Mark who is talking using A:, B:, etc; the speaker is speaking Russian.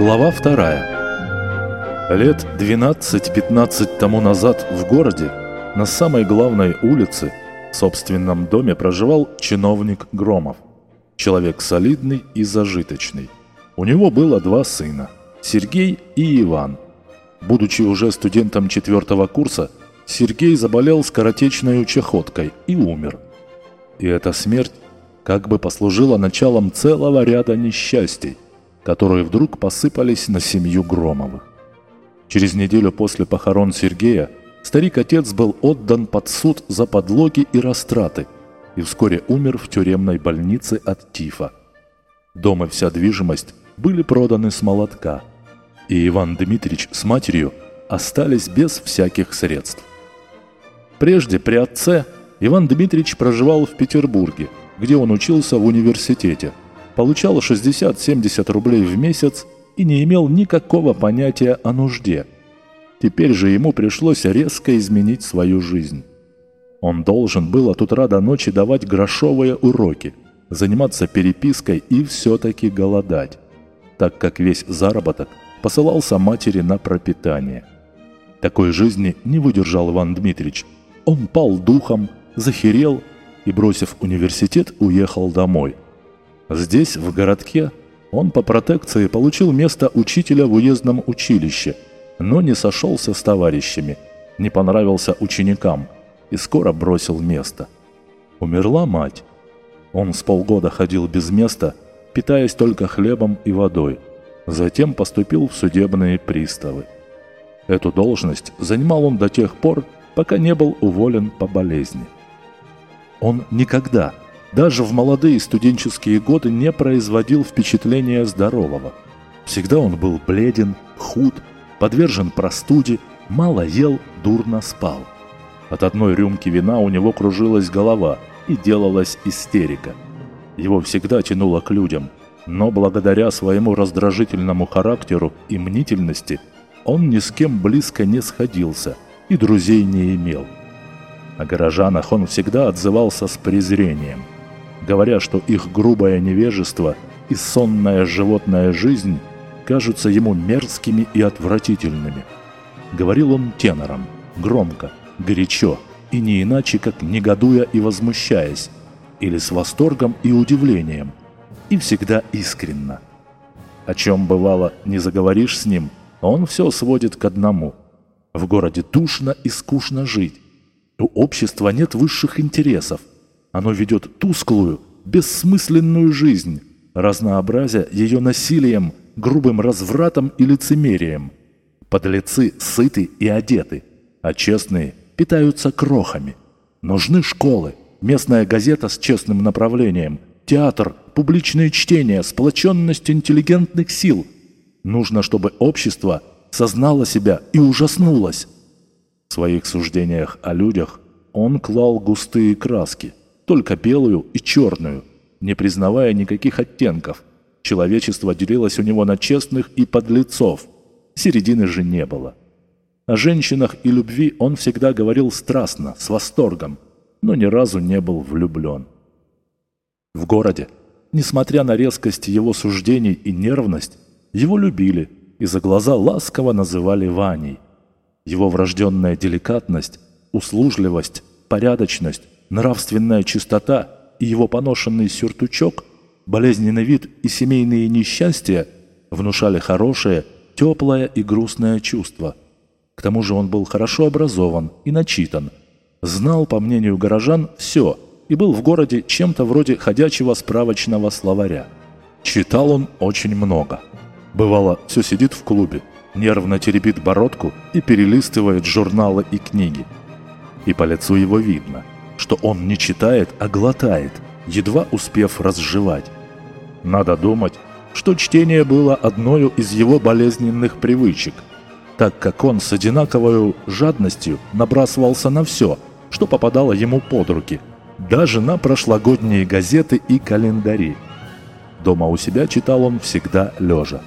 A: Глава вторая. Лет 12-15 тому назад в городе, на самой главной улице, в собственном доме проживал чиновник Громов. Человек солидный и зажиточный. У него было два сына – Сергей и Иван. Будучи уже студентом четвертого курса, Сергей заболел скоротечной чехоткой и умер. И эта смерть как бы послужила началом целого ряда несчастий – которые вдруг посыпались на семью Громовых. Через неделю после похорон Сергея старик-отец был отдан под суд за подлоги и растраты и вскоре умер в тюремной больнице от тифа. Дом и вся движимость были проданы с молотка, и Иван Дмитриевич с матерью остались без всяких средств. Прежде при отце Иван Дмитриевич проживал в Петербурге, где он учился в университете – получал 60-70 рублей в месяц и не имел никакого понятия о нужде. Теперь же ему пришлось резко изменить свою жизнь. Он должен был от утра до ночи давать грошовые уроки, заниматься перепиской и все-таки голодать, так как весь заработок посылался матери на пропитание. Такой жизни не выдержал Иван Дмитрич. Он пал духом, захерел и, бросив университет, уехал домой – Здесь, в городке, он по протекции получил место учителя в уездном училище, но не сошелся с товарищами, не понравился ученикам и скоро бросил место. Умерла мать. Он с полгода ходил без места, питаясь только хлебом и водой. Затем поступил в судебные приставы. Эту должность занимал он до тех пор, пока не был уволен по болезни. Он никогда даже в молодые студенческие годы не производил впечатления здорового. Всегда он был бледен, худ, подвержен простуде, мало ел, дурно спал. От одной рюмки вина у него кружилась голова и делалась истерика. Его всегда тянуло к людям, но благодаря своему раздражительному характеру и мнительности он ни с кем близко не сходился и друзей не имел. О горожанах он всегда отзывался с презрением – говоря, что их грубое невежество и сонная животная жизнь кажутся ему мерзкими и отвратительными. Говорил он тенором, громко, горячо, и не иначе, как негодуя и возмущаясь, или с восторгом и удивлением, и всегда искренно. О чем бывало не заговоришь с ним, он все сводит к одному. В городе душно и скучно жить. У общества нет высших интересов, оно ведет тусклую, бессмысленную жизнь, разнообразя ее насилием, грубым развратом и лицемерием. Подлецы сыты и одеты, а честные питаются крохами. Нужны школы, местная газета с честным направлением, театр, публичные чтения, сплоченность интеллигентных сил. Нужно, чтобы общество сознало себя и ужаснулось. В своих суждениях о людях он клал густые краски – только белую и черную, не признавая никаких оттенков. Человечество делилось у него на честных и подлецов. Середины же не было. О женщинах и любви он всегда говорил страстно, с восторгом, но ни разу не был влюблен. В городе, несмотря на резкость его суждений и нервность, его любили и за глаза ласково называли Ваней. Его врожденная деликатность, услужливость, порядочность нравственная чистота и его поношенный сюртучок, болезненный вид и семейные несчастья внушали хорошее, теплое и грустное чувство. К тому же он был хорошо образован и начитан, знал, по мнению горожан, все и был в городе чем-то вроде ходячего справочного словаря. Читал он очень много. Бывало, все сидит в клубе, нервно теребит бородку и перелистывает журналы и книги. И по лицу его видно – что он не читает, а глотает, едва успев разжевать. Надо думать, что чтение было одной из его болезненных привычек, так как он с одинаковой жадностью набрасывался на все, что попадало ему под руки, даже на прошлогодние газеты и календари. Дома у себя читал он всегда лежа.